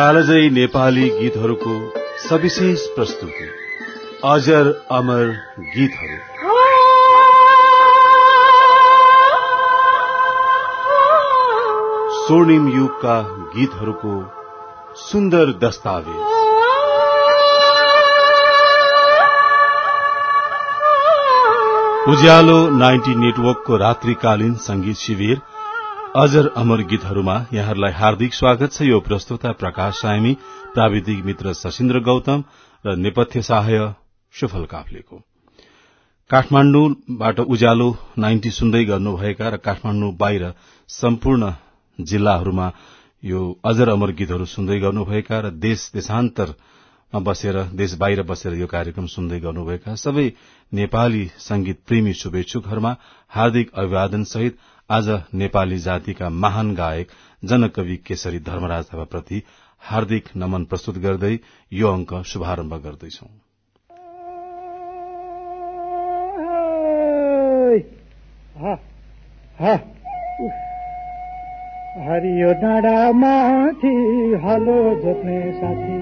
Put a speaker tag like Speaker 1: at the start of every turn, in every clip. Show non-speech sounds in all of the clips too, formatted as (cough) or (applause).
Speaker 1: कालजयी नेपाली गीतहरूको सविशेष प्रस्तुति। अजर अमर गीतहरू। स्वर्णिम युगका गीतहरूको सुन्दर दस्तावेज। उज्यालो नाइन्टी नेटवर्कको रात्रिकालीन संगीत शिविर अजर अमर गीतहरूमा यहाँहरूलाई हार्दिक स्वागत छ। यो प्रस्तुता प्रकाश सायमी प्राविधिक मित्र सशिन्द्र गौतम र नेपथ्य सहाय सुफल काफ्लेको। काठमाण्डुबाट उज्यालो नाइन्टी सुन्दै गर्नुभएका र काठमाण्डु बाहिर सम्पूर्ण जिल्लाहरूमा यो अजर अमर गीतहरू सुन्दै गर्नुभएका र देश देशान्तरमा बसेर देश बाहिर बसेर यो कार्यक्रम सुन्दै गर्नुभएका सबै नेपाली संगीत प्रेमी शुभेच्छुकहरूमा हार्दिक अभिवादन सहित आज नेपाली जातिका महान गायक जनकवि केशरी धर्मराज थापाप्रति हार्दिक नमन प्रस्तुत गर्दै यो अंक शुभारम्भ गर्दैछौ।
Speaker 2: हरियो डाँडा माथि हलो जोत्ने साथी।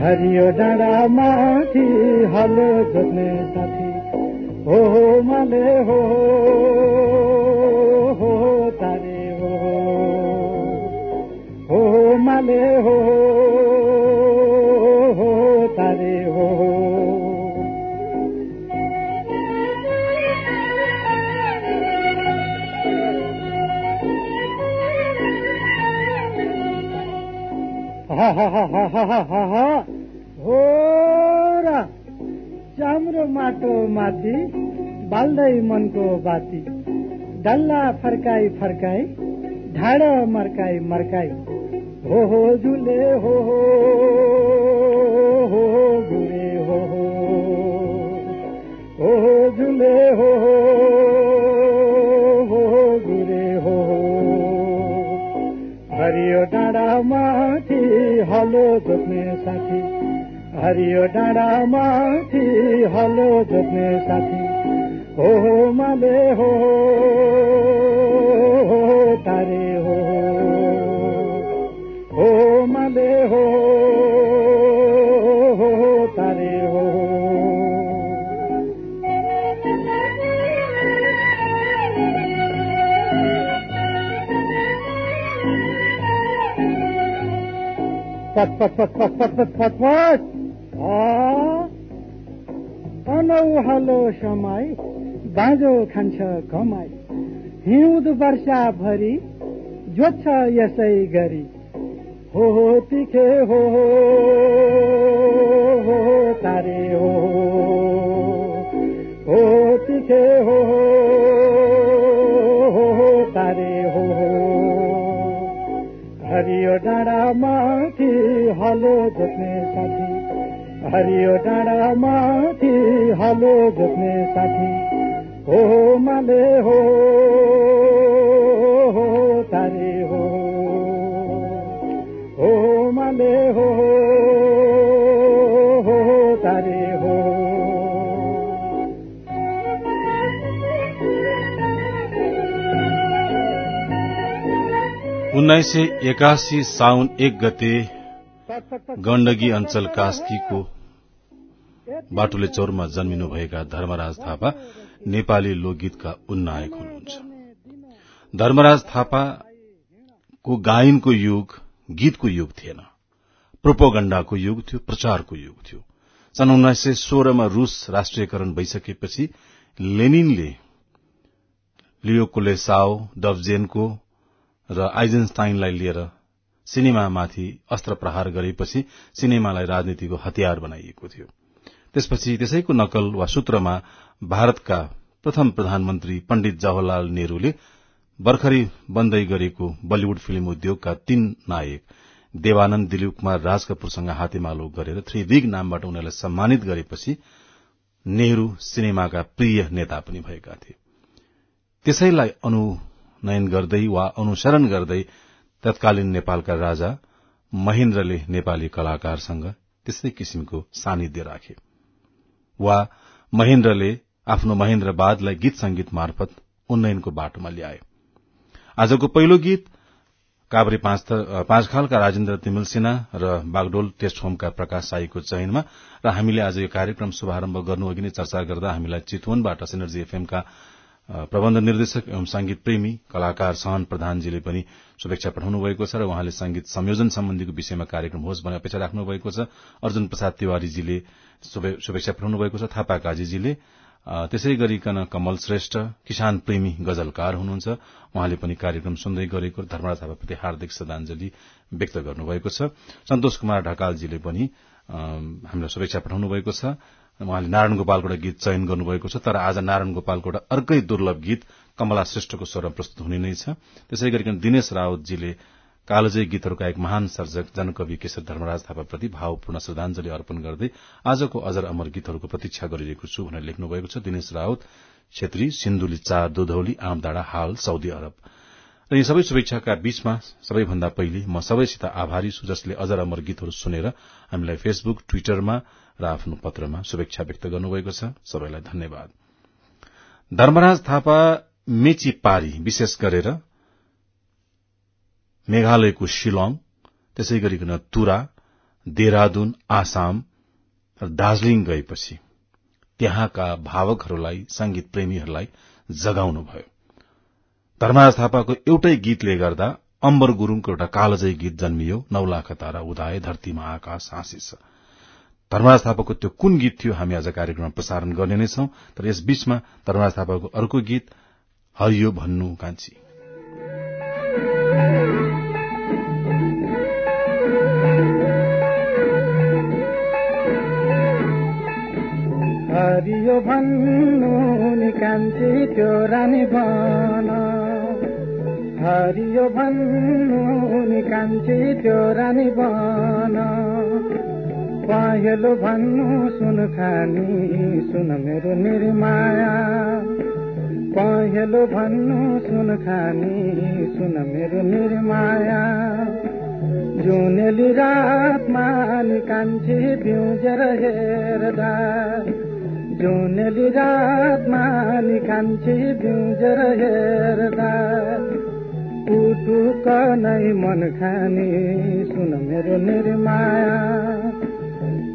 Speaker 2: हरियो डाँडा माथि हलो जोत्ने साथी। हो हो माले हो। तारे हो। हो माले हो हो तारे हो। हो र चाम्रो माटो माथि बाल्दै मनको बाती। डल्ला फर्काई फर्काई ढाड मर्काई मर्काई। हो हो झुले, हो हो हो हो हो हो। झुले, हो हो गुरे हो हरियो डाँडा माथि, हलो जोत्ने साथी। हरियो डाँडा माथि, हलो जोत्ने साथी। हो हो रे हो हलो हलो समय बाँझो खान्छ कमाई हिउँद वर्षाभरि जोत्छ यसै गरी हो हो तिखे हो हो तारे हो हो तिखे हो हो तारे हो हरियो डाँडा माथि हलो जोत्ने साथी हरियो डाँडा माथि हलो जोत्ने साथी हो माले हो तारे हो। हो माले हो तारे हो।
Speaker 1: उन्नाइस सय एकासी साउन एक गते गण्डकी अञ्चल कास्कीको बाटुले चौरमा जन्मिनुभएका धर्मराज थापा नेपाली लोकगीतका उन्नायक हुनुहुन्छ। धर्मराज थापाको गायनको युग गीतको युग थिएन। प्रोपोगण्डाको युग थियो प्रचारको युग थियो। सन् उन्नाइस सय सोह्रमा रूस राष्ट्रियकरण भइसकेपछि लेनिनले लियो कोलेसाओ डब्जेनको र आइजेन्स्टाइनलाई लिएर सिनेमामाथि अस्त्र प्रहार गरेपछि सिनेमालाई राजनीतिको हतियार बनाइएको थियो। त्यसपछि त्यसैको नकल वा सूत्रमा भारतका प्रथम प्रधानमन्त्री पण्डित जवाहरलाल नेहरूले भर्खरै बन्दै गरेको बलिउड फिल्म उद्योगका तीन नायक देवानन्द दिलीप कुमार राज कपूरसँग हातेमालो गरेर थ्री बिग नामबाट उनीहरूलाई सम्मानित गरेपछि नेहरू सिनेमाका प्रिय नेता पनि भएका थिए। त्यसैलाई अनुनयन गर्दै वा अनुसरण गर्दै तत्कालीन नेपालका राजा महेन्द्रले नेपाली कलाकारसँग त्यस्तै किसिमको सानिध्य राखे। वा महेन्द्रले आफ्नो महेन्द्रवादलाई गीत संगीत मार्फत उन्नयनको बाटोमा ल्याए आजको पहिलो गीत काभ्रे पाँचखालका राजेन्द्र तिमल सिन्हा र बागडोल टेस्ट होमका प्रकाश साईको चयनमा र हामीले आज यो कार्यक्रम शुभारम्भ गर्नु अघि नै चर्चा गर्दा हामीलाई चितवनबाट सिनर्जी एफएमका प्रबन्ध निर्देशक एवं संगीत प्रेमी कलाकार सहन प्रधानजीले पनि शुभेच्छा पठाउनु भएको छ र उहाँले संगीत संयोजन सम्बन्धीको विषयमा कार्यक्रम होस् भन्ने अपेक्षा राख्नु भएको छ। अर्जुन प्रसाद तिवारीजीले शुभेच्छा पठाउनु भएको छ। थापा काजीजीले त्यसै गरिकन कमल श्रेष्ठ किसान प्रेमी गजलकार हुनुहुन्छ। उहाँले पनि कार्यक्रम सुन्दै गरेको धर्मराज थापाप्रति हार्दिक श्रद्धांजलि व्यक्त गर्नुभएको छ। सन्तोष कुमार ढकालजीले पनि हामीलाई शुभेच्छा पठाउनु भएको छ। उहाँले नारायण गोपालको गीत चयन गर्नुभएको छ तर आज नारायण गोपालको अर्कै दुर्लभ गीत कमला श्रेष्ठको स्वरमा प्रस्तुत हुने नै छ। त्यसै गरिकन दिनेश रावतजीले कालजय गीतहरूका एक महान सर्जक जनकवि केशर धर्मराज थापाप्रति भावपूर्ण श्रद्धांजलि अर्पण गर्दै आजको अजर अमर गीतहरूको प्रतीक्षा गरिरहेको छु भनेर लेख्नु भएको छ दिनेश रावत छेत्री सिन्धुली चार दुधौली आमदाडा हाल साउदी अरब। र यी सबै शुभेच्छाका बीचमा सबैभन्दा पहिले म सबैसित आभारी छु जसले अजर अमर गीतहरू सुनेर हामीलाई फेसबुक ट्विटरमा र आफ्नो पत्रमा शुभेच्छा व्यक्त गर्नुभएको छ। सबैलाई धन्यवाद। धर्मराज थापा मेची पारी विशेष गरेर मेघालयको शिलङ त्यसै गरिकन तुरा देहरादून आसाम र दार्जीलिङ गएपछि त्यहाँका भावकहरूलाई संगीत प्रेमीहरूलाई जगाउनुभयो धर्मराज थापाको एउटै गीतले गर्दा अम्बर गुरूङको एउटा कालजय गीत जन्मियो। नौलाख तारा उदाए धरतीमा आकाश हाँसिस धर्मराज थापाको त्यो कुन गीत थियो हामी आज कार्यक्रममा प्रसारण गर्ने नै छौं तर यस बीचमा धर्मराज थापाको अर्को गीत हरियो भन्नु कान्छी।
Speaker 2: हरियो भन्नु निकान्छी त्यो रानी भन। हरियो भन्नु निकान्छी त्यो रानी भन। पहेलो भन्नु सुन खानी सुन मेरो निर्माया पहेलो भन्नु सुन खानी सुन मेरो निर्माया जुनेली रातमा निकान्छी बिउजेर हेर्दा जुनेली रातमा निकान्छी बिउजेर हेर्दा पुटुक नै मन खाने सुन मेरो निर्माया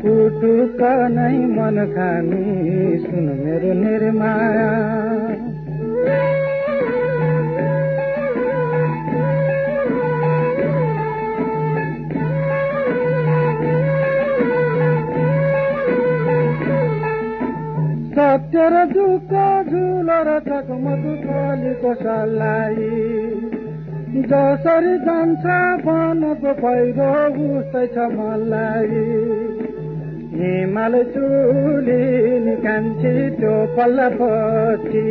Speaker 2: पुटुक नै मन खाने सुन मेरो निर्माया। सत्य र दुःख झुलो र चकमक कलीको सल्लाई जसरी जान्छ वनको पहिरो उस्तै छ मलाई हिमाल चुली निकान्छी त्यो पल्लापट्टि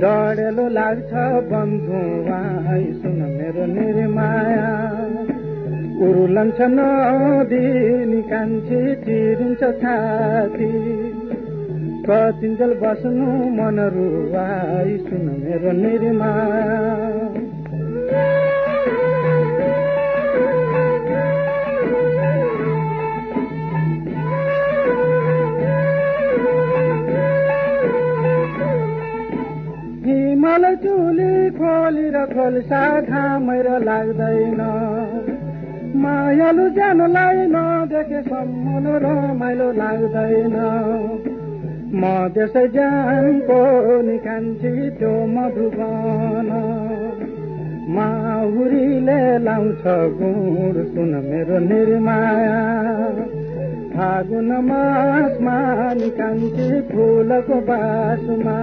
Speaker 2: डढेलो लाग्छ बन्धुवाई सुन मेरो निर्माया। उरुलन्छ नदी निकान्छी चिरिन्छ छाती। कतिन्जेल बस्नु मन रुवाई सुन मेरो निर्मा खोलेर खोल्सा घामेर लाग्दैन। मायालु जानलाई नदेखेसम्म रमाइलो लाग्दैन। म त्यसै जानको निकान्छी त्यो मधुबन। माहुरीले लाउँछ गुड सुन मेरो निर्माया। फागुन मासमा निकान्छी फुलको बासमा।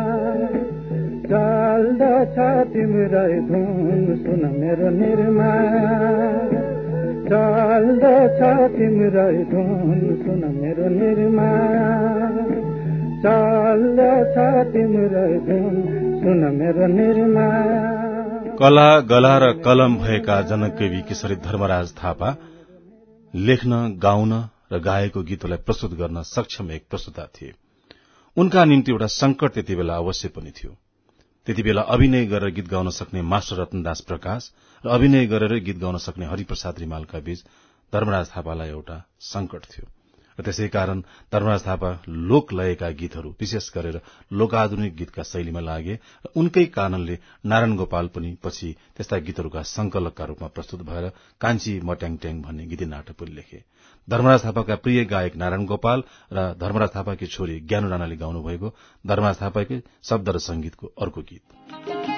Speaker 2: चल्दछ तिम्रै धुन सुन मेरो निर्माया चल्दछ तिम्रै धुन सुन मेरो निर्माया चल्दछ तिम्रै धुन सुन मेरो निर्माया
Speaker 1: कला गला र कलम भएका जनकवी केशरी धर्मराज थापा लेख्न गाउन र गाएको गीतलाई प्रस्तुत गर्न सक्षम एक प्रस्तुता थिए। उनका निम्ति एउटा संकट त्यति बेला अवश्य पनि थियो। त्यति बेला अभिनय गरेर गीत गाउन सक्ने मास्टर रतनदास प्रकाश र अभिनय गरेर गीत गाउन सक्ने हरिप्रसाद रिमालका बीच धर्मराज थापालाई एउटा संकट थियो। र त्यसै कारण धर्मराज थापा लोक लयका गीतहरू विशेष गरेर लोकाधुनिक गीतका शैलीमा लागे र उनकै कारणले नारायण गोपाल पनि पछि त्यस्ता गीतहरूका संकलकका रूपमा प्रस्तुत भएर कान्छी मट्याङ भन्ने गीत नाटक पनि लेखे। धर्मराज थापाका प्रिय गायक नारायण गोपाल र धर्मराज थापाकी छोरी ज्ञानु राणाले गाउनुभएको धर्मराज थापाकै शब्द र संगीतको अर्को गीत।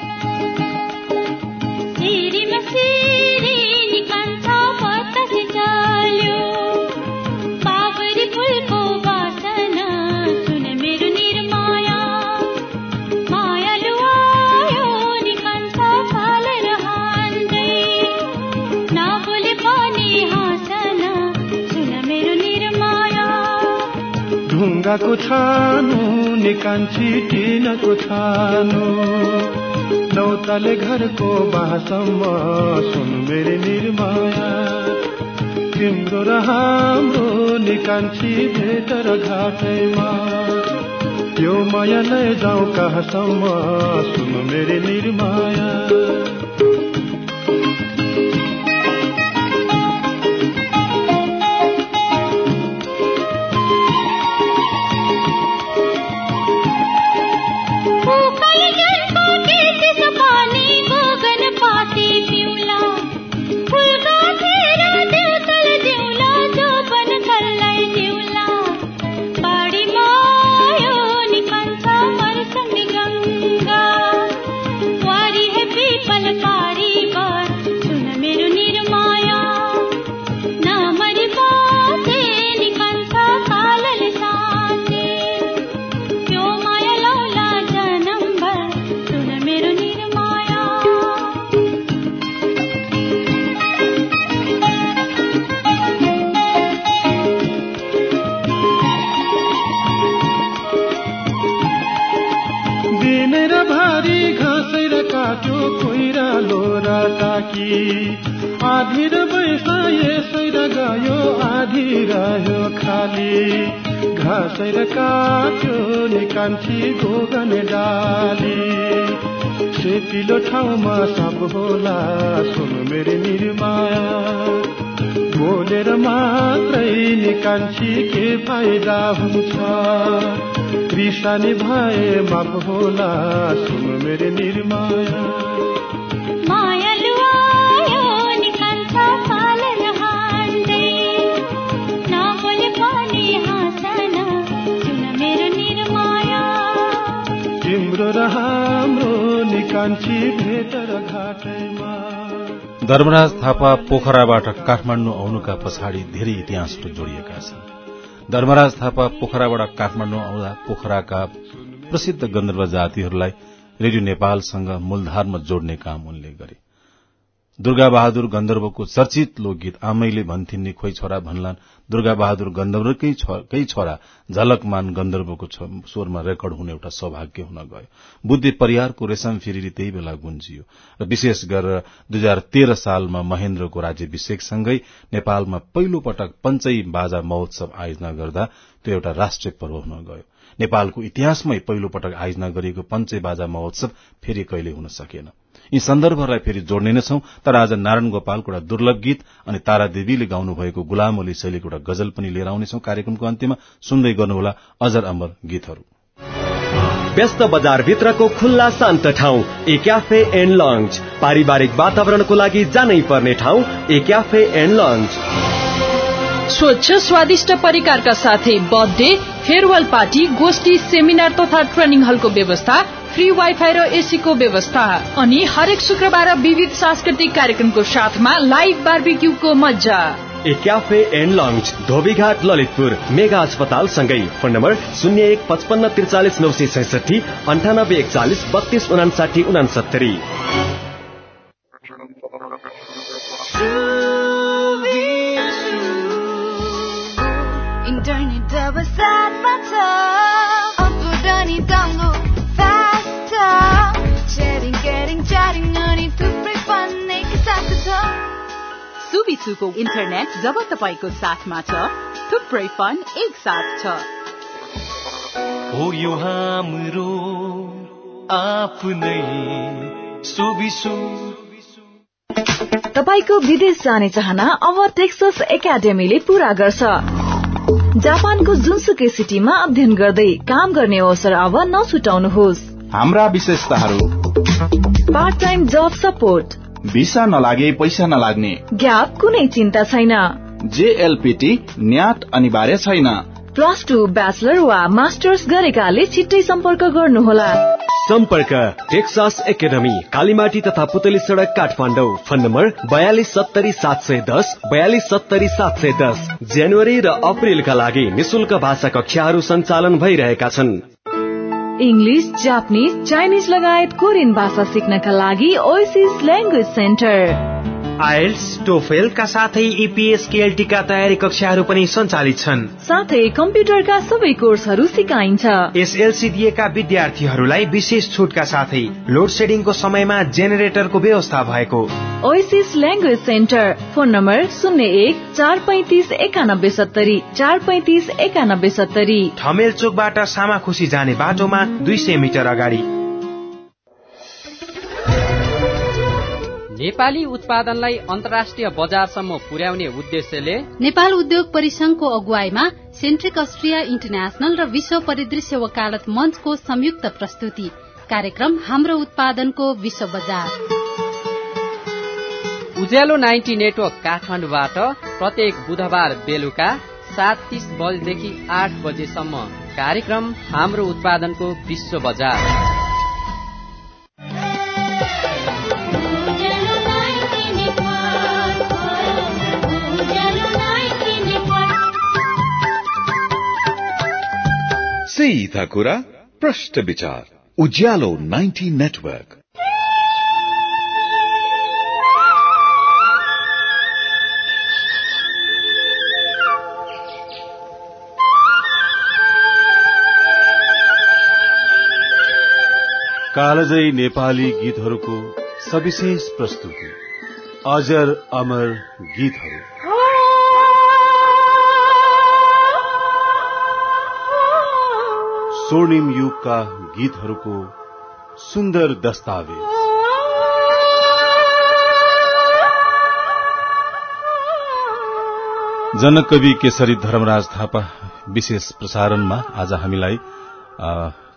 Speaker 3: ढुङ्गाको छानु निकान्छी टिनको छानु। नौताले घरको बासम्म सुन मेरी निर्माया। तिम्रो र हाम्रो निकान्छी भेट र घाटैमा। यो माया जाउँ कहाँसम्म सुन मेरी निर्माया।
Speaker 1: धर्मराज थापा पोखराबाट काठमाडौँ आउनुका पछाडि धेरै इतिहासहरू जोडिएका छन्। धर्मराज थापा पोखराबाट काठमाडौँ आउँदा पोखराका प्रसिद्ध गन्धर्व जातिहरूलाई रेडियो नेपालसँग मूलधारमा जोड्ने काम उनले गरे। दुर्गा बहादुर गन्धर्वको चर्चित लोकगीत आमैले भन्थिन् खोइ छोरा भन्लान्। दुर्गा बहादुर गन्धर्वकै छोरा? झलकमान गन्धर्वको स्वरमा रेकर्ड हुने एउटा सौभाग्य हुन गयो। बुद्धि परियारको रेशम फेरि त्यही बेला गुन्जियो। र विशेष गरेर दुई हजार तेह्र सालमा महेन्द्रको राज्यभिषेकसँगै नेपालमा पहिलो पटक पञ्चै बाजा महोत्सव आयोजना गर्दा त्यो एउटा राष्ट्रिय पर्व हुन गयो। नेपालको इतिहासमै पहिलो पटक आयोजना गरिएको पञ्चै बाजा महोत्सव फेरि कहिले हुन सकेन। यी सन्दर्भहरूलाई फेरि जोड्ने नै छौं। तर आज नारायण गोपालको एउटा दुर्लभ गीत अनि तारा देवीले गाउनु भएको गुलाम अली शैलीको एउटा गजल पनि लिएर आउनेछौ कार्यक्रमको अन्त्यमा। सुन्दै गर्नुहोला अजर अमर गीतहरू।
Speaker 4: व्यस्त बजारभित्रको खुल्ला शान्त ठाउँ ए क्याफे एन्ड लन्च। पारिवारिक वातावरणको लागि जानै पर्ने ठाउँ ए क्याफे एन्ड लन्च।
Speaker 5: स्वच्छ स्वादिष्ट परिकारका साथै बर्थडे फेयरवेल पार्टी गोष्ठी सेमिनार तथा ट्रेनिङ हलको व्यवस्था फ्री वाइफाई र एसीको व्यवस्था। अनि हरेक शुक्रबार विविध सांस्कृतिक कार्यक्रमको साथमा लाइभ बार्बिक्यूको मजा
Speaker 4: a cafe and lunch Dhobighat Lalitpur mega अस्पताल सँगै फोन नम्बर शून्य एक पचपन्न त्रिचालिस नौ सय छैसठी अन्ठानब्बे एकचालिस बत्तीस उनासाठी उनासत्तरी।
Speaker 5: सुबिसुको इन्टरनेट जब तपाईँको साथमा छ थुप्रै फन एक साथ छ।
Speaker 6: हो यो हाम्रो आफ्नै सुबिसु।
Speaker 7: तपाईँको विदेश जाने चाहना अब टेक्सस एकाडेमीले पूरा गर्छ। जापानको जुनसुकै सिटीमा अध्ययन गर्दै काम गर्ने अवसर अब नछुटाउनुहोस्
Speaker 8: हाम्रा विशेषताहरू।
Speaker 7: Part time job support
Speaker 8: visa नलागे पैसा नलाग्ने।
Speaker 7: ग्याप कुनै चिन्ता छैन।
Speaker 8: जेएलपीटी न्याट अनिवार्य छैन।
Speaker 7: प्लस टू ब्याचलर वा मास्टर्स गरेकाले छिट्टै सम्पर्क गर्नुहोला।
Speaker 4: सम्पर्क टेक्सास एकाडेमी कालीमाटी तथा पुतली सड़क काठमाडौँ। फोन नम्बर बयालिस सत्तरी सात सय दस बयालिस सत्तरी सात सय दस। जनवरी र अप्रेलका लागि निशुल्क भाषा कक्षाहरू सञ्चालन भइरहेका छन्।
Speaker 7: इङ्ग्लिस जापानिज चाइनिज लगायत कोरियन भाषा सिक्नका लागि ओइसिस ल्याङ्ग्वेज सेन्टर।
Speaker 9: आइल्स टोफेलका साथै इपिएस केएलटी का तयारी कक्षाहरू पनि सञ्चालित छन्।
Speaker 7: साथै कम्प्युटरका सबै कोर्सहरू सिकाइन्छ।
Speaker 9: एसएलसी दिएका विद्यार्थीहरूलाई विशेष छुटका साथै लोड सेडिङको समयमा जेनेरेटरको व्यवस्था भएको।
Speaker 7: Oasis language centre phone number शून्य एक चार पैतिस एकानब्बे सत्तरी चार पैतिस एकानब्बे सत्तरी।
Speaker 9: ठमेल चोकबाट सामाखुसी जाने बाटोमा दुई सय मिटर अगाडि।
Speaker 10: नेपाली उत्पादनलाई अन्तर्राष्ट्रिय बजारसम्म पुर्याउने उद्देश्यले
Speaker 11: नेपाल उद्योग परिसंघको अगुवाईमा सेन्ट्रिक अस्ट्रिया इन्टरनेशनल र विश्व परिदृश्य वकालत मञ्चको संयुक्त प्रस्तुति। कार्यक्रम हाम्रो उत्पादनको विश्व बजार।
Speaker 10: उज्यालो नाइन्टी नेटवर्क काठमाडौँबाट प्रत्येक बुधबार बेलुका सात तीस बजेदेखि आठ बजेसम्म कार्यक्रम हाम्रो उत्पादनको विश्व बजार।
Speaker 12: सीधा कुरा प्रश्न विचार उज्यालो 90 नेटवर्क
Speaker 1: कालजयी नेपाली गीतहरूको सविशेष प्रस्तुति। अजर अमर गीतहरू। स्वर्णिम युगका गीतहरूको सुन्दर दस्तावेज। जनकवि केशरी धर्मराज थापा विशेष प्रसारणमा आज हामीलाई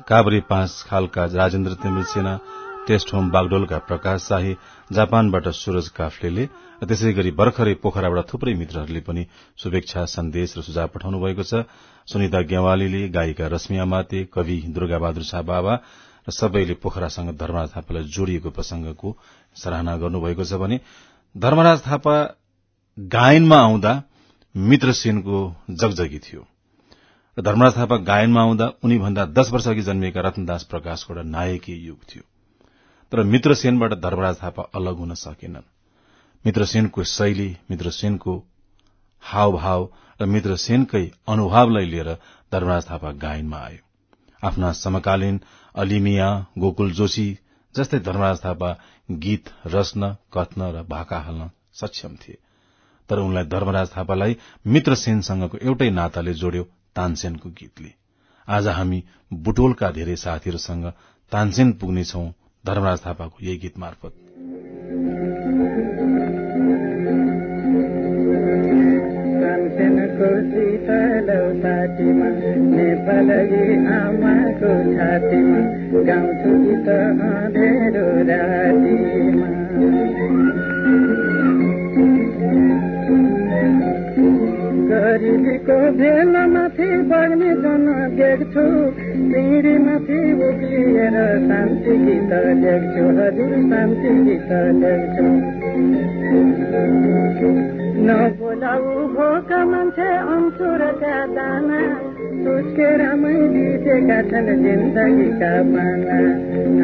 Speaker 1: काभ्रे पाँच खालका राजेन्द्र तिमिल सेना टेस्ट होम बागडोलका प्रकाश शाही जापानबाट सूरज काफ्लेले त्यसै गरी भर्खरै पोखराबाट थुप्रै मित्रहरूले पनि शुभेच्छा सन्देश र सुझाव पठाउनु भएको छ। सुनिता गेवालीले गायिका रश्मिया माते कवि दुर्गा बहादुर शाह बाबा र सबैले पोखरासँग धर्मराज थापालाई जोडिएको प्रसंगको सराहना गर्नुभएको छ भने धर्मराज थापा गायनमा आउँदा मित्रसेनको जगजगी थियो। र धर्मराज थापा गायनमा आउँदा उनी भन्दा दश वर्ष अघि जन्मिएका रत्नदास प्रकाशको एउटा नायकी युग थियो। तर मित्रसेनबाट धर्मराज थापा अलग हुन सकेनन्। मित्रसेनको शैली मित्रसेनको हावभाव र मित्रसेनकै अनुभवलाई लिएर धर्मराज थापा गायनमा आयो आफ्ना समकालीन अलिमिया गोकुल जोशी जस्तै धर्मराज थापा गीत रच्न कथ्न र भाका हाल्न सक्षम थिए। तर उनलाई धर्मराज थापालाई मित्रसेनसँगको एउटै नाताले जोड्यो तानसेनको गीतले। आज हामी बुटोलका धेरै साथीहरूसँग तानसेन पुग्नेछौ धर्मराज थापाको यही गीत मार्फत।
Speaker 2: नेपाली आमाको छातीमा गाउँछु गीत अँधेरो गरिबीको भेलामाथि बग्ने जन देख्छु। पिँढीमाथि उक्लिएर शान्ति गीत लेख्छु हजुर शान्ति गीत लेख्छु नबोलाउ भोका मान्छे अन्सुरका दाना। सुस्केरामै बितेका छन् जिन्दगीका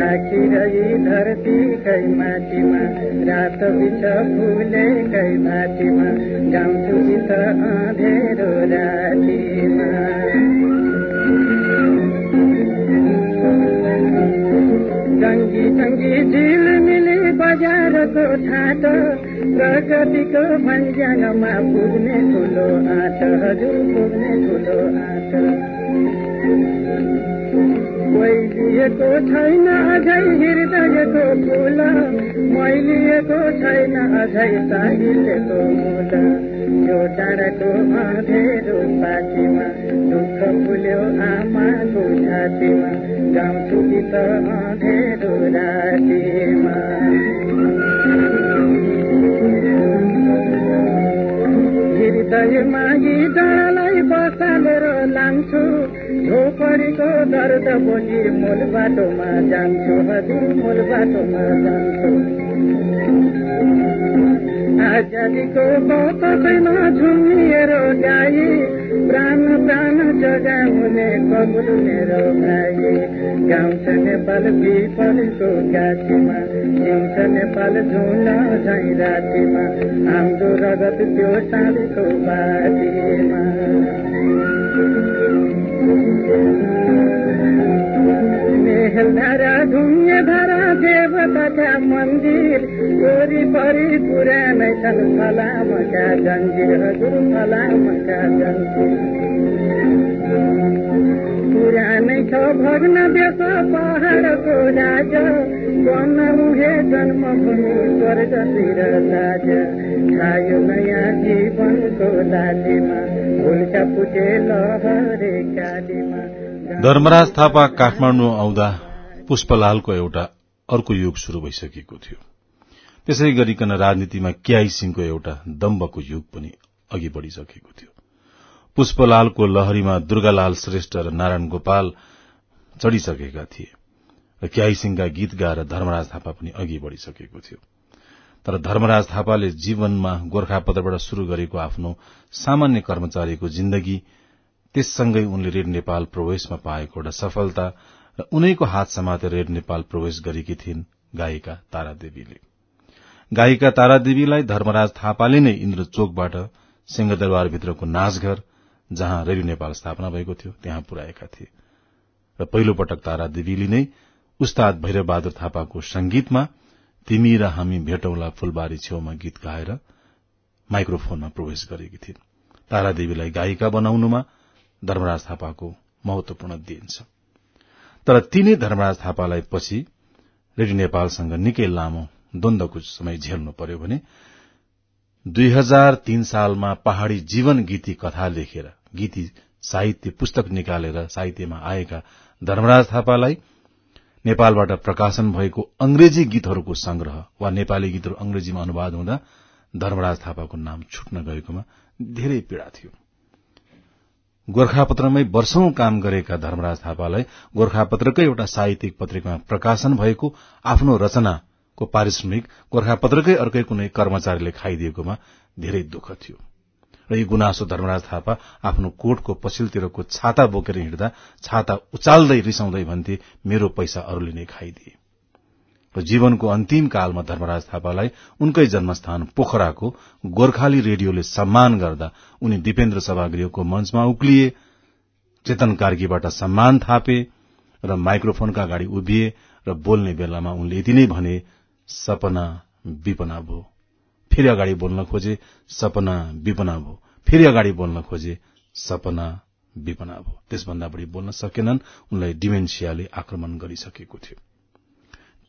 Speaker 2: आखिर यी धरतीकै माथिमा रात बिच फुलेकै माथिमा गाउँछु गीत अँधेरो रातिमा जङ्गी जङ्गी झिलमिली बजारको छाटो प्रगतिको भन्ज्याङमा पुग्ने ठुलो आँट हजुर पुग्ने ठुलो आँट। लिएको छैन अझै हृदयको फुल मैलिएको छैन अझै साहिलेको मुल। यो टाढाको अँधेरो पाखीमा दुःख फुल्यो आमाको छातीमा। गाउँछु गीत अँधेरो रातीमा मागी डाँडालाई बसालेर लान्छु। झोपडीको दर्द बोकी मूल बाटोमा जान्छु। हजुर मूल बाटोमा जान्छु। आजादीको कसैमा झुमिएर गाई। प्राण प्राण जगाउने कबुल मेरो भाइ गाउँछ नेपाल विपलको गाछीमा जिउँछ नेपाल झुन झै रातिमा। हाम्रो रगत त्यो सालको बाटीमा मेहलधारा ढुङ्गे धारा देवताका मन्दिर वरिपरि पुरानै छन् फलामका जन्जिर हजुर फलामका पुरानै छ भग्न देश पहाडको राज बनमुहे जन्मभूमि स्वर्गतिर ताज छायो नयाँ जीवनको लालीमा भुल्का पुटे लहरे कालीमा।
Speaker 1: धर्मराज थापा काठमाडौँ आउँदा पुष्पलालको एउटा अर्को युग शुरू भइसकेको थियो। त्यसै गरिकन राजनीतिमा केआई सिंहको एउटा दम्बको युग पनि अघि बढ़िसकेको थियो। पुष्पलालको लहरीमा दुर्गालाल श्रेष्ठ र नारायण गोपाल चढ़िसकेका थिए र केआई सिंहका गीत गाएर धर्मराज थापा पनि अघि बढ़िसकेको थियो। तर धर्मराज थापाले जीवनमा गोर्खापत्रबाट शुरू गरेको आफ्नो सामान्य कर्मचारीको जिन्दगी त्यससँगै उनले रेड नेपाल प्रवेशमा पाएको एउटा सफलता र उनैको हात समातेर रेड नेपाल प्रवेश गरेकी थिइन् गायिका तारादेवीले। गायिका तारादेवीलाई धर्मराज थापाले नै इन्द्र चोकबाट सिंहदरबारभित्रको नाचघर जहाँ रेडियो नेपाल स्थापना भएको थियो त्यहाँ पुर्याएका थिए। र पहिलो पटक तारादेवीले नै उस्ताद भैरबहादुर थापाको संगीतमा तिमी र हामी भेटौंला फूलबारी छेउमा गीत गाएर माइक्रोफोनमा प्रवेश गरेकी थिइन्। तारादेवीलाई गायिका बनाउनुमा धर्मराज थापाको महत्वपूर्ण देन छ। तर तिनै धर्मराज थापालाई पछि रेडियो नेपालसँग निकै लामो द्वन्दको समय झेल्नु पर्यो भने दुई हजार तीन सालमा पहाड़ी जीवन गीती कथा लेखेर गीती साहित्य पुस्तक निकालेर साहित्यमा आएका धर्मराज थापालाई नेपालबाट प्रकाशन भएको अंग्रेजी गीतहरूको संग्रह वा नेपाली गीतहरू अंग्रेजीमा अनुवाद हुँदा धर्मराज थापाको नाम छुट्न गएकोमा धेरै पीड़ा थियो। गोर्खापत्रमै वर्षौं काम गरेका धर्मराज थापालाई गोर्खापत्रकै एउटा साहित्यिक पत्रिकामा प्रकाशन भएको आफ्नो रचनाको पारिश्रमिक गोर्खापत्रकै अर्कै कुनै कर्मचारीले खाइदिएकोमा धेरै दुःख थियो। र यी गुनासो धर्मराज थापा आफ्नो कोटको पछिल्तिरको छाता बोकेर हिँड्दा छाता उचाल्दै रिसाउँदै भन्थे मेरो पैसा अरूले नै खाइदिए। जीवनको अन्तिम कालमा धर्मराज थापालाई उनकै जन्मस्थान पोखराको गोर्खाली रेडियोले सम्मान गर्दा उनी दिपेन्द्र सभागृहको मञ्चमा उक्लिए चेतन कार्कीबाट सम्मान थापे र माइक्रोफोनका अगाडि उभिए र बोल्ने बेलामा उनले यति नै भने सपना विपना भो। फेरि अगाडि बोल्न खोजे सपना विपना भो। फेरि अगाडि बोल्न खोजे सपना विपना भो। त्यसभन्दा बढी बोल्न सकेनन्। उनलाई डिमेन्सियाले आक्रमण गरिसकेको थियो।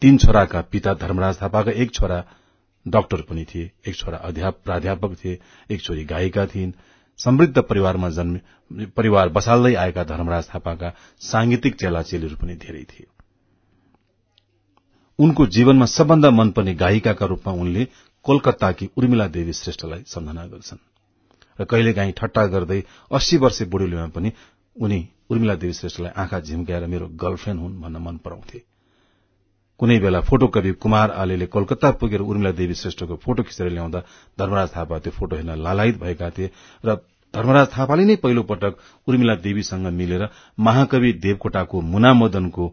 Speaker 1: तीन छोराका पिता धर्मराज थापाका एक छोरा डाक्टर पनि थिए। एक छोरा प्राध्यापक थिए। एक छोरी गायिका थिइन्। समृद्ध परिवारमा जन्मे परिवार बसाल्दै आएका धर्मराज थापाका सांगीतिक चेलाचेलीहरू पनि धेरै थिए। उनको जीवनमा सबभन्दा मनपर्ने गायिकाका रूपमा उनले कोलकाताकी उर्मिला देवी श्रेष्ठलाई सम्झना गर्छन्। र कहिलेकाहीँ ठट्टा गर्दै अस्सी वर्षे बुढीलुमा पनि उनी उर्मिला देवी श्रेष्ठलाई आँखा झिम्क्याएर मेरो गर्लफ्रेण्ड हुन् भन्न मन पराउँथे। कुनै बेला फोटो कवि कुमार आलेले कोलकाता पुगेर उर्मिला देवी श्रेष्ठको फोटो खिचेर ल्याउँदा धर्मराज थापा त्यो फोटो हेर्न लालायित भएका थिए र धर्मराज थापाले नै पहिलो पटक उर्मिला देवीसँग मिलेर महाकवि देवकोटाको मुनामदनको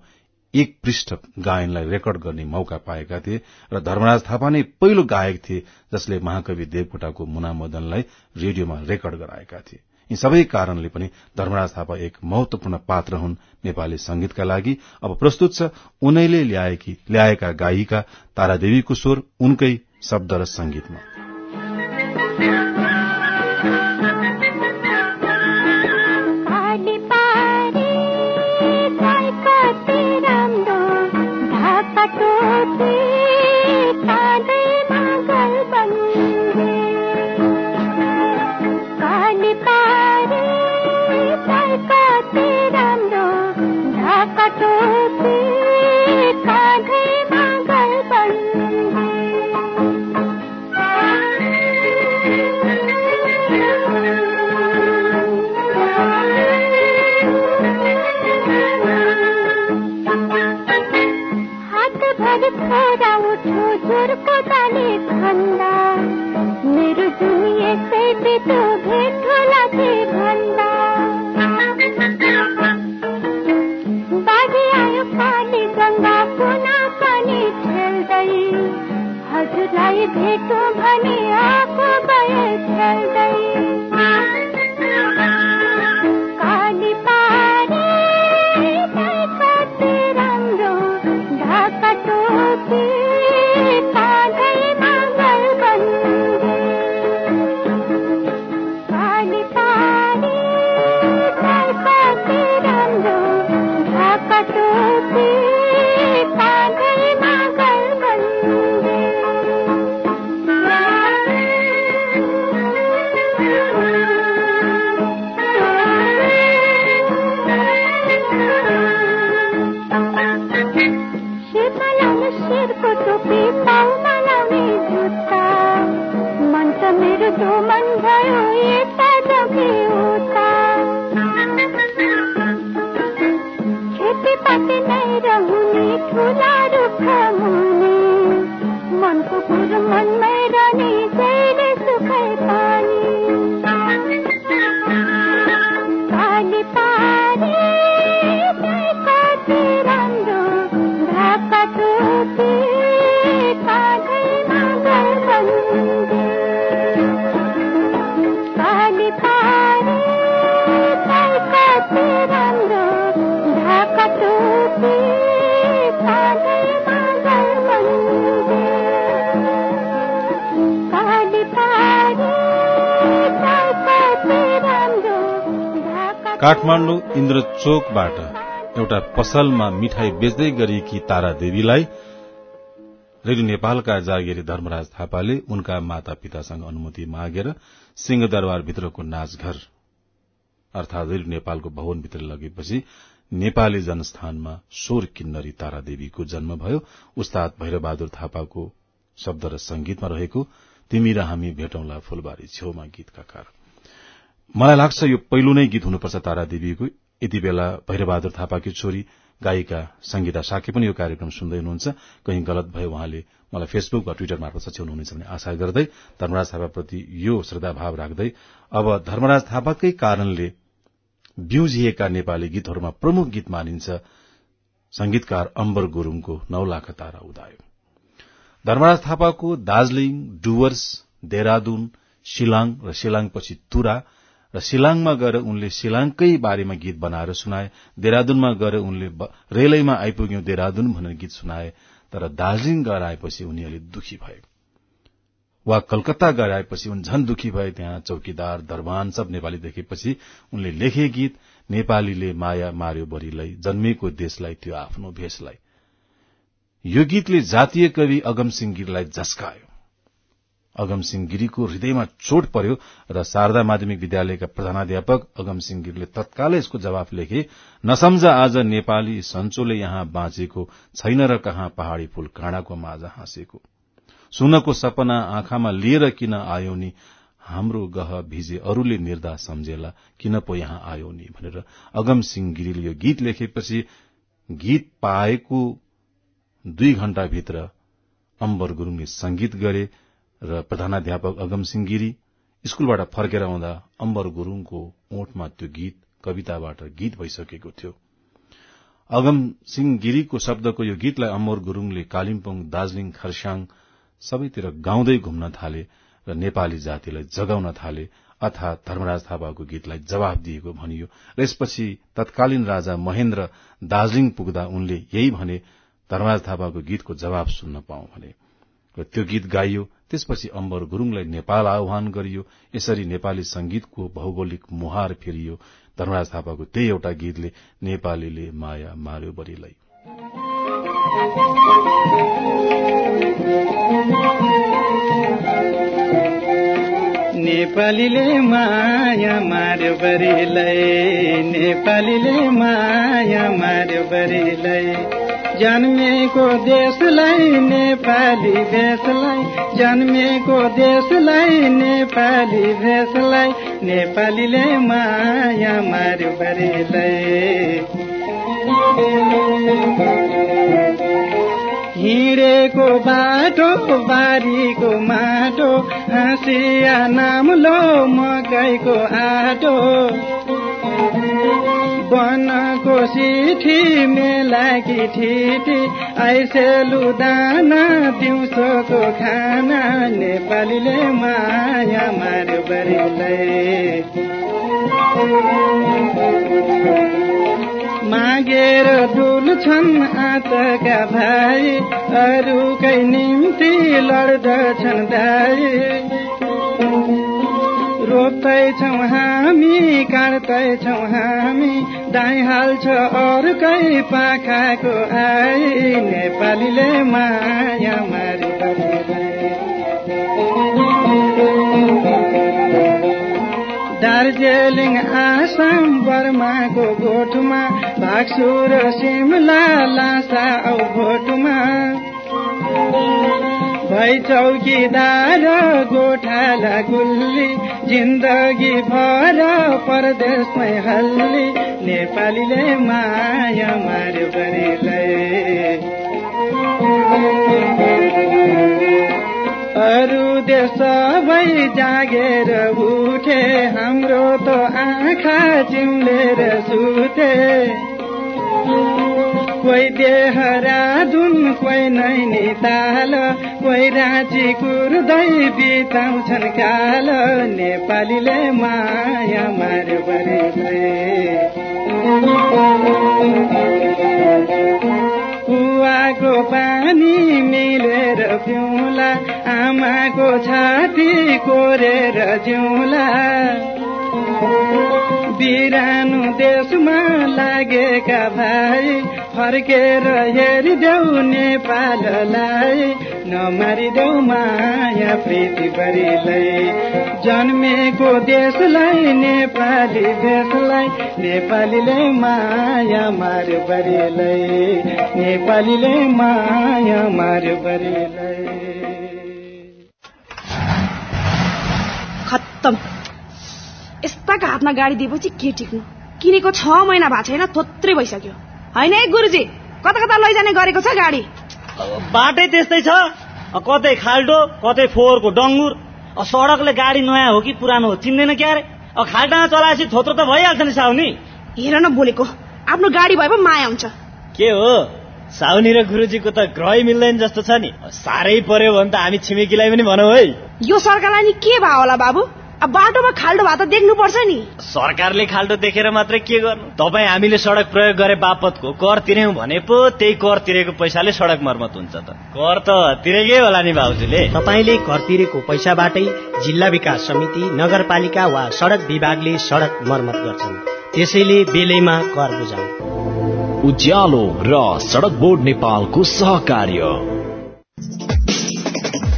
Speaker 1: एक पृष्ठ गायनलाई रेकर्ड गर्ने मौका पाएका थिए र धर्मराज थापा नै पहिलो गायक थिए जसले महाकवि देवकोटाको मुनामदनलाई रेडियोमा रेकर्ड गराएका थिए। यी सबै कारणले पनि धर्मराज थापा एक महत्वपूर्ण पात्र हुन् नेपाली संगीतका लागि। अब प्रस्तुत छ उनैले ल्याएका गायिका तारादेवीको स्वर उनकै शब्द र संगीतमा। काठमाडौँ इन्द्रचोकबाट एउटा पसलमा मिठाई बेच्दै गरेकी तारा देवीलाई रेडियो नेपालका जागिरी धर्मराज थापाले उनका माता पितासँग अनुमति मागेर सिंहदरबारभित्रको नाचघर अर्थात रेडियो नेपालको भवनभित्र लगेपछि नेपाली जनस्थानमा स्वर किन्नरी तारा देवीको जन्म भयो। उस्ताद भैरबहादुर थापाको शब्द र संगीतमा रहेको तिमी र हामी भेटौंला फूलबारी छेउमा गीतका कारण। मलाई लाग्छ यो पहिलो नै गीत हुनुपर्छ तारा देवीको। यति बेला भैरबहादुर थापाकी छोरी गायिका संगीता साके पनि यो कार्यक्रम सुन्दै हुनुहुन्छ। कहीँ गलत भयो उहाँले मलाई फेसबुक वा ट्विटर मार्फत सच्याउनु हुनेछ भन्ने आशा गर्दै धर्मराज थापाप्रति यो श्रद्धाभाव राख्दै अब धर्मराज थापाकै कारणले ब्युजिएका नेपाली गीतहरूमा प्रमुख गीत मानिन्छ संगीतकार अम्बर गुरूङको नौलाख तारा उदायो। धर्मराज थापाको दार्जीलिङ डुवर्स देहरादून शिलाङ र शिलाङपछि तुरा र शिलाङमा गएर उनले शिलाङकै बारेमा गीत बनाएर सुनाए। देहरादूनमा गएर उनले रेलैमा आइपुग्यौं देहरादून भनेर गीत सुनाए। तर दार्जीलिङ गएर आएपछि उनीहरूले दुखी भए। वा कलकत्ता गएर आएपछि उन झन दुखी भए। त्यहाँ चौकीदार दरबान सब नेपाली देखेपछि उनले लेखे गीत। नेपालीले माया मार्यो बरीलाई जन्मेको देशलाई त्यो आफ्नो भेषलाई। यो गीतले जातीय कवि अगम सिंह गिरीलाई झस्कायो अगम सिंह गिरीको हृदयमा चोट पर्यो र शारदा माध्यमिक विद्यालयका प्रधानाध्यापक अगम सिंह गिरीले तत्कालै यसको जवाफ लेखे नसम्झ आज नेपाली सन्चोले यहाँ बाँचेको छैन र कहाँ पहाड़ी फूल काँडाको माझ हाँसेको। सुनको सपना आँखामा लिएर किन आयो नि? हाम्रो गह भिजे अरूले निर्दा सम्झेला किन पो यहाँ आयो नि? भनेर अगम सिंह गिरीले यो गीत लेखेपछि गीत पाएको दुई घण्टाभित्र अम्बर गुरूङले संगीत गरे। र प्रधानाध्यापक अगम सिंह गिरी स्कूलबाट फर्केर आउँदा अम्बर गुरूङको ओठमा त्यो गीत कविताबाट गीत भइसकेको थियो। अगम सिंह गिरीको शब्दको यो गीतलाई अम्बर गुरूङले कालिम्पोङ दार्जीलिङ खरसाङ सबैतिर गाउँदै घुम्न थाले र नेपाली जातिलाई जगाउन थाले अर्थात धर्मराज थापाको गीतलाई जवाब दिएको भनियो। र यसपछि तत्कालीन राजा महेन्द्र दार्जीलिङ पुग्दा उनले यही भने धर्मराज थापाको गीतको जवाब सुन्न पाऊ भने। त्यो गीत गाइयो। त्यसपछि अम्बर गुरूङलाई नेपाल आह्वान गरियो। यसरी नेपाली संगीतको भौगोलिक मुहार फेरियो। धर्मराज थापाको त्यही एउटा गीतले नेपालीले माया मार्यो बरीलाई
Speaker 2: नेपालीले माया मार्यो बरीलाई नेपालीले माया मार्यो बरीलाई जन्मेको देशलाई नेपाली भेषलाई जन्मेको देशलाई नेपाली भेषलाई नेपालीले माया मार्यो बरीलाई हिँडेको बाटो बारीको माटो हाँसिया नाम लो मकैको आटो। वनको सिठी मेलाकी ठिटी आइसेलु दाना दिउँसोको खाना नेपालीले माया बरीलाई मागेर डुल्छन् आतका भाइ अरूकै निम्ति लड्दछन् दाइ। रोप्दैछौ हामी काट्दैछौ हामी। दाइ हाल्छ अरूकै पाखाको आई नेपालीले माया मारि दार्जिलिङ आसाम बर्माको गोठमा भाग्सु र सिमला लासा औ भोटमा। भई चौकीदार गोठाला गुल्ली जिन्दगी भर परदेशमै हल्ली नेपालीले माया मार्यो अरू देश सबै जागेर उठे हाम्रो त आँखा चिम्लेर सुते। कोही देहरादुन कोही नैनीताल कोही राँची कुर्दै बिताउँछन् काल। नेपालीले माया मार्यो कुवाको पानी मिलेर पिउला आमाको छाती कोरेर जिउला। बिरानो देशमा लागेका भाइ फर्केर हेरिदेऊ नेपाललाई। नमारिदेऊ माया प्रीति जन्मेको देशलाई नेपाली देशलाई नेपालीले माया मार्यो बरीलाई नेपालीले माया मार्यो
Speaker 13: खत्तम। यस्ताको हातमा गाडी दिएपछि के टिक्नु? किनेको छ महिना भएको छैन थोत्रै भइसक्यो। होइन है गुरुजी? कता कता लैजाने गरेको छ गाडी?
Speaker 14: बाटै त्यस्तै छ। कतै खाल्टो कतै फोहोरको डङ्गुर। सडकले गाडी नयाँ हो कि पुरानो हो चिन्दैन क्या अरे खाल्टामा चलाएपछि थोत्रो त भइहाल्छ नि साउनी
Speaker 13: हेर न बोलेको आफ्नो गाडी भए पो माया हुन्छ।
Speaker 14: के हो? साउनी र गुरुजीको त ग्रहै मिल्दैन जस्तो छ नि। साह्रै पर्यो भने त हामी छिमेकीलाई पनि भनौँ है।
Speaker 13: यो सरकारलाई नि के भयो होला बाबु? अब बाटोमा खाल्डो भए त देख्नुपर्छ नि।
Speaker 14: सरकारले खाल्डो देखेर मात्रै के गर्नु? तपाईँ हामीले सडक प्रयोग गरे बापतको कर तिर्यौँ भने पो त्यही कर तिरेको पैसाले सडक मर्मत हुन्छ त। कर त तिरेकै होला नि भाउजूले
Speaker 15: तपाईँले कर तिरेको पैसाबाटै जिल्ला विकास समिति नगरपालिका वा सडक विभागले सडक मर्मत गर्छन्। त्यसैले बेलैमा कर बुझाउ
Speaker 16: उज्यालो र सडक बोर्ड नेपालको सहकार्य।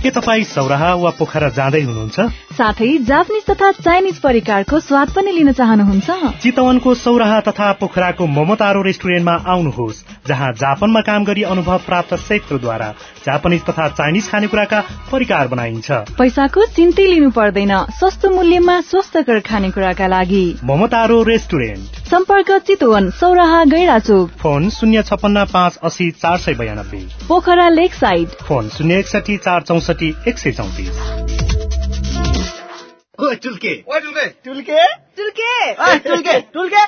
Speaker 17: के तपाईँ सौराहा वा पोखरा जाँदै हुनुहुन्छ?
Speaker 7: साथै जापानिज तथा चाइनिज परिकारको स्वाद पनि लिन चाहनुहुन्छ?
Speaker 17: चितवनको सौराहा तथा पोखराको ममतारो रेस्टुरेन्टमा आउनुहोस् जहाँ जापानमा काम गरी अनुभव प्राप्त सेक्टरद्वारा जापानिज तथा चाइनिज खानेकुराका परिकार बनाइन्छ।
Speaker 7: पैसाको चिन्तै लिनु पर्दैन सस्तो मूल्यमा स्वस्थकर खानेकुराका लागि।
Speaker 17: ममतारो रेस्टुरेन्ट।
Speaker 7: सम्पर्क चितवन सौराहा गैराचोक।
Speaker 17: फोन शून्य छपन्न पाँच असी चार सय बयानब्बे।
Speaker 7: पोखरा लेक साइड।
Speaker 17: फोन शून्य एकसठी चार चौसठी एक सय चौतिस
Speaker 18: टुल्के। टुल्के।
Speaker 13: टुल्के? टुल्के?
Speaker 18: टुल्के। (laughs) टुल्के?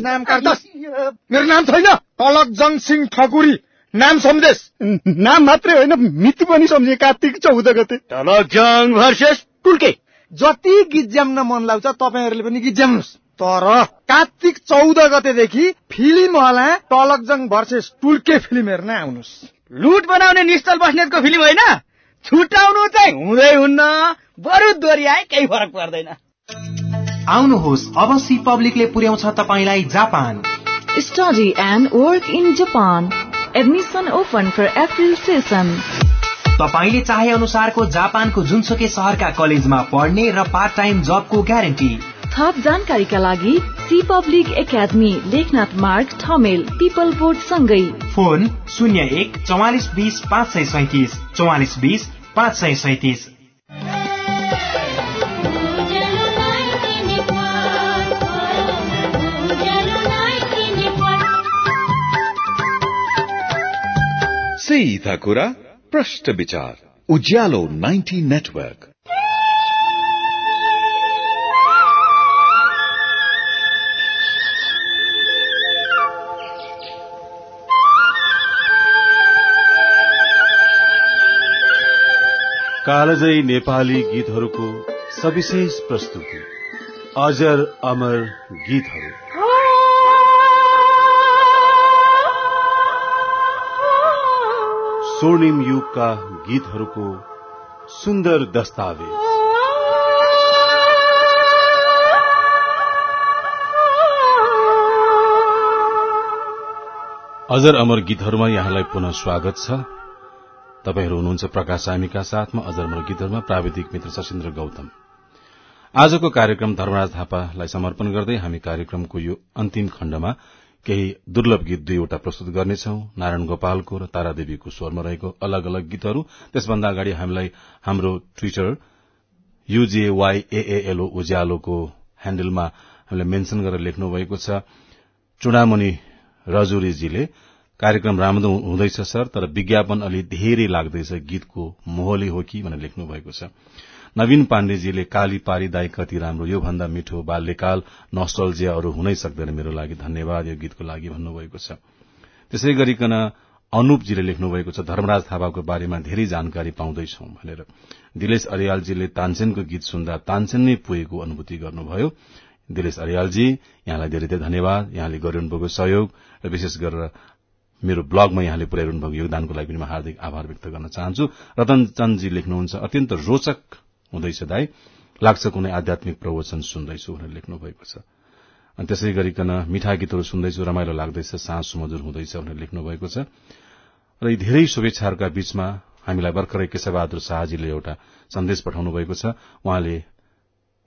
Speaker 18: नाम (laughs) मेरो नाम छैन। तलक जङ सिंह ठकुरी। नाम सम्झेस। (laughs) नाम मात्रै होइन मिति पनि सम्झे। कार्तिक चौध गते। तलक जङ भर्सेस टुल्के। जति गीत ज्याम्न मन लाग्छ तपाईँहरूले पनि गीत ज्याम्नुहोस्। तर कार्तिक चौध गतेदेखि फिल्म हला टलकजङ भर्सेस टुल्के फिल्म हेर्न आउनुहोस्। लुट बनाउने निश्चल बस्नेतको फिल्म होइन? छुट्याउनु चाहिँ हुँदै हुन्न। बरु दोहोऱ्याए केही फरक पर्दैन।
Speaker 9: आउनुहोस् अब सी पब्लिकले पुर्याउँछ तपाईँलाई Japan.
Speaker 7: Study and work in Japan admission open for April session
Speaker 9: तपाईँले चाहे अनुसारको जापानको जुनसुकै सहरका कलेजमा पढ्ने र पार्ट टाइम जबको ग्यारेन्टी
Speaker 7: थप जानकारीका लागि C public academy Lekhnath Marg Thamel पिपल बोर्ड सँगै।
Speaker 9: फोन शून्य एक चौवालिस बिस पाँच सय सैतिस। चौवालिस बिस पाँच सय सैतिस।
Speaker 12: सीधा कुरा प्रश्न विचार उज्यालो 90 नेटवर्क
Speaker 1: कालजयी नेपाली गीतहरूको सविशेष प्रस्तुति। अजर अमर गीतहरू। स्वर्णिम युगका गीतहरूको सुन्दर दस्तावेज। अजर अमर गीतहरूमा यहाँलाई पुनः स्वागत छ। तपाईँहरू हुनुहुन्छ प्रकाश सामीका साथमा अजर अमर गीतहरूमा प्राविधिक मित्र सशिन्द्र गौतम। आजको कार्यक्रम धर्मराज थापालाई समर्पण गर्दै हामी कार्यक्रमको यो अन्तिम खण्डमा केही दुर्लभ गीत दुईवटा प्रस्तुत गर्नेछौ नारायण गोपालको र तारादेवीको स्वरमा रहेको अलग अलग गीतहरू। त्यसभन्दा अगाडि हामीलाई हाम्रो ट्विटर युजेवाईएएलओ उज्यालोको ह्याण्डलमा हामीले मेन्सन गरेर लेख्नु भएको छ चुडामणि रजुरीजीले कार्यक्रम राम्रो हुँदैछ सर तर विज्ञापन अलि धेरै लाग्दैछ गीतको मोहली हो कि भनेर लेख्नु भएको छ। नवीन पाण्डेजीले काली पारी दाई कति राम्रो यो भन्दा मिठो बाल्यकाल नस्टल्जियाहरू हुनै सक्दैन मेरो लागि। धन्यवाद यो गीतको लागि भन्नुभएको छ। त्यसै गरिकन अनुपजीले लेख्नुभएको छ धर्मराज थापाको बारेमा धेरै जानकारी पाउँदैछौ भनेर। दिलेश अरियालजीले तानसेनको गीत सुन्दा तानसेन नै पुगेको अनुभूति गर्नुभयो। दिलेश अरियालजी यहाँलाई धेरै धेरै धन्यवाद। यहाँले गरिरहनुभएको सहयोग र विशेष गरेर मेरो ब्लगमा यहाँले पुर्याइरहनु भएको योगदानको लागि पनि म हार्दिक आभार व्यक्त गर्न चाहन्छु। रतन चन्दजी लेख्नुहुन्छ अत्यन्त रोचक हुँदैछ दाई। लाग्छ कुनै आध्यात्मिक प्रवचन सुन्दैछु भनेर लेख्नु भएको छ। अनि त्यसै गरिकन मिठा गीतहरू सुन्दैछु रमाइलो लाग्दैछ साँझ सुमजुर हुँदैछ भनेर लेख्नु भएको छ। र यी धेरै शुभेच्छाहरूका बीचमा हामीलाई भर्खरै केशबहादुर शाहजीले एउटा सन्देश पठाउनु भएको छ। उहाँले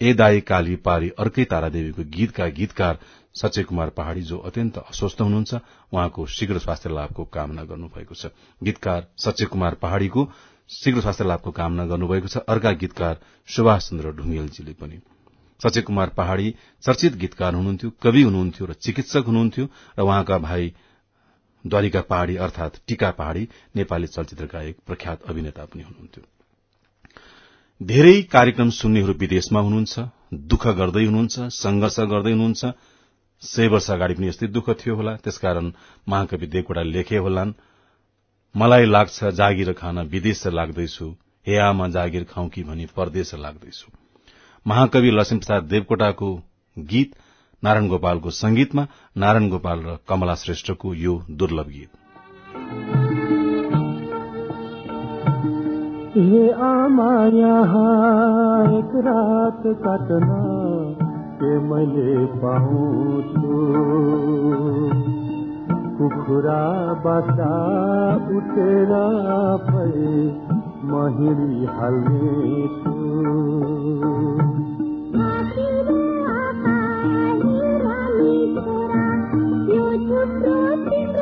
Speaker 1: ए दाई काली पारी अर्कै तारादेवीको गीतका गीतकार सचय कुमार पहाड़ी जो अत्यन्त अस्वस्थ हुनुहुन्छ उहाँको शीघ्र स्वास्थ्य लाभको कामना गर्नुभएको छ। गीतकार सचय कुमार पहाड़ीको शीघ्र स्वास्थ्य लाभको कामना गर्नुभएको छ। अर्का गीतकार सुभाष चन्द्र ढुङ्गेलजीले पनि। सचय कुमार पहाड़ी चर्चित गीतकार हुनुहुन्थ्यो कवि हुनुहुन्थ्यो र चिकित्सक हुनुहुन्थ्यो र उहाँका भाइ द्वारिका पहाड़ी अर्थात टीका पहाड़ी नेपाली चलचित्रका एक प्रख्यात अभिनेता पनि हुनुहुन्थ्यो। धेरै कार्यक्रम सुन्नेहरू विदेशमा हुनुहुन्छ दुःख गर्दै हुनुहुन्छ संघर्ष गर्दै हुनुहुन्छ। सय वर्ष अगाडि पनि यस्तै दुःख थियो होला। त्यसकारण महाकवि देवकोटा लेखे होलान् मलाई लाग्छ जागिर खान विदेश लाग्दैछु हे आमा जागिर खाउ कि भनी परदेश लाग्दैछु। महाकवि लक्ष्मीप्रसाद देवकोटाको गीत नारायण गोपालको संगीतमा नारायण गोपाल र कमला श्रेष्ठको यो दुर्लभ गीत।
Speaker 19: हे आमा यहाँ एक रात काटना के मैले पाउँछु कुखुरा बासा उठेर भए महिरी हाल्नेछु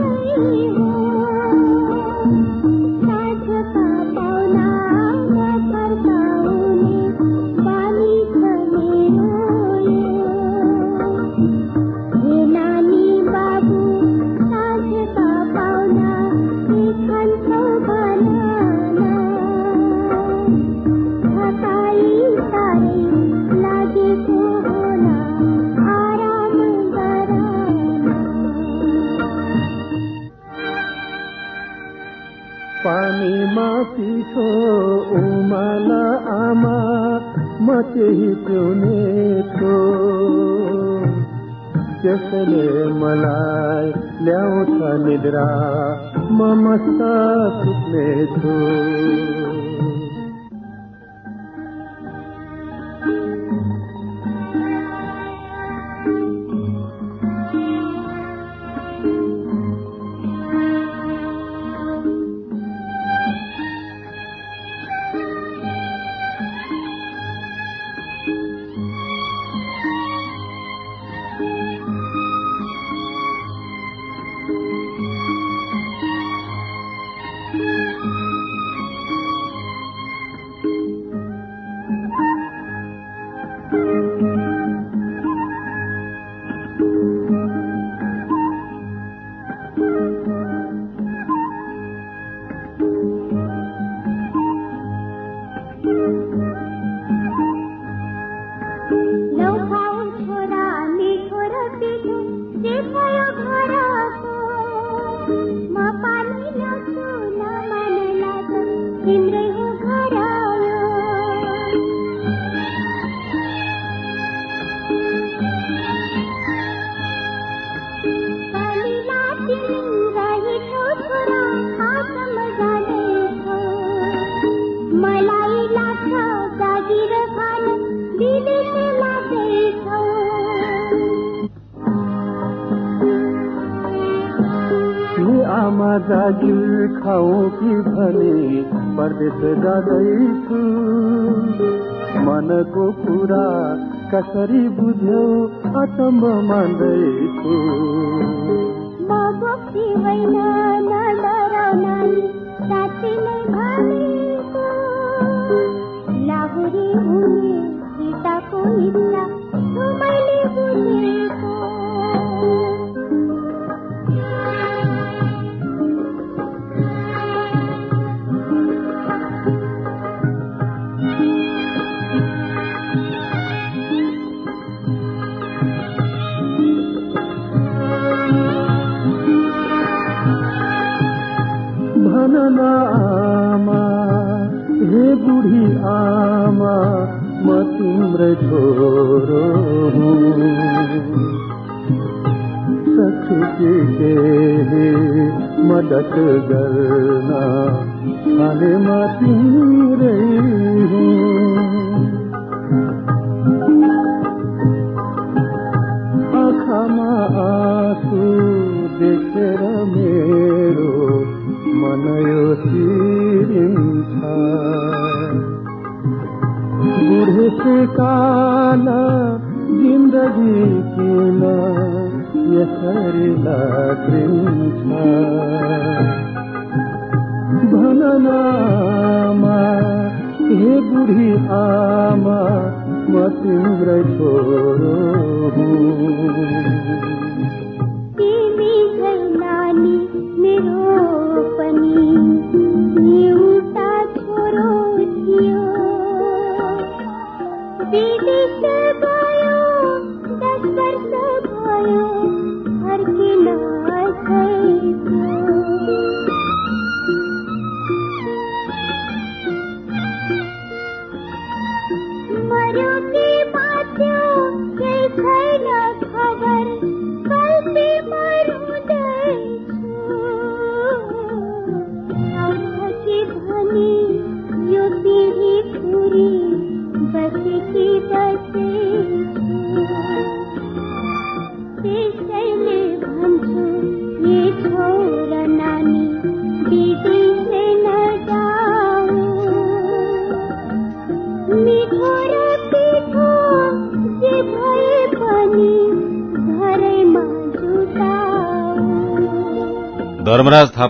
Speaker 19: पानीमा उमाल आमा म त्यही पिउने छु त्यसले मलाई ल्याउँछ निद्रा म मस्त सुत्नेछु। परदेश जाँदैछु मनको कुरा कसरी बुझ्यौ? अचम्म मान्दैछु।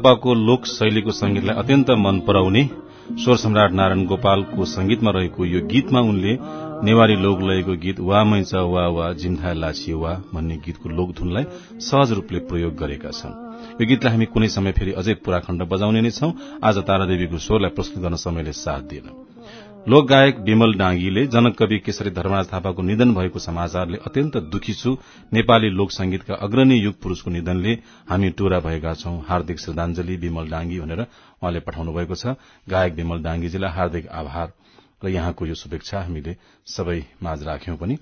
Speaker 1: थापाको लोक शैलीको संगीतलाई अत्यन्त मन पराउने स्वर सम्राट नारायण गोपालको संगीतमा रहेको यो गीतमा उनले नेवारी लोकलयको गीत वा मैचा वा वा जिम्था लाछी वा भन्ने गीतको लोकधुनलाई सहज रूपले प्रयोग गरेका छन्। यो गीतलाई हामी कुनै समय फेरि अझै पूराखण्ड बजाउने नै छौं। आज तारादेवीको स्वरलाई प्रस्तुत गर्न समयले साथ दिएन लोक गायक विमल डाँगीले जनककवि केशरी धर्मराज थापाको निधन भएको समाचारले अत्यन्त दुखी छु। नेपाली लोक संगीतका अग्रणी युग पुरूषको निधनले हामी टुरा भएका छौं। हार्दिक श्रद्धाञ्जली विमल डाँगी भनेर उहाँले पठाउनु भएको छ। गायक विमल डाँगीजीलाई हार्दिक आभार र यहाँको यो शुभेच्छा हामीले सबै माझ राख्यौं पनि।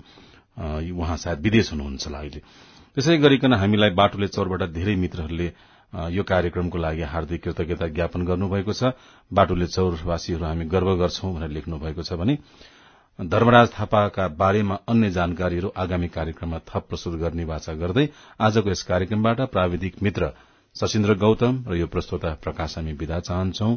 Speaker 1: उहाँ सायद विदेश हुनुहुन्छ होला अहिले। त्यसै गरिकन हामीलाई बाटोले चौरबाट धेरै मित्रहरूले यो कार्यक्रमको लागि हार्दिक कृतज्ञता ज्ञापन गर्नुभएको छ। बाटोले चौरवासीहरू हामी गर्व गर्छौं भनेर लेख्नु भएको छ भने धर्मराज थापाका बारेमा अन्य जानकारीहरू आगामी कार्यक्रममा थप प्रस्तुत गर्ने वाचा गर्दै आजको यस कार्यक्रमबाट प्राविधिक मित्र सशिन्द्र गौतम र यो प्रस्तोता प्रकाश हामी विदा चाहन्छौ।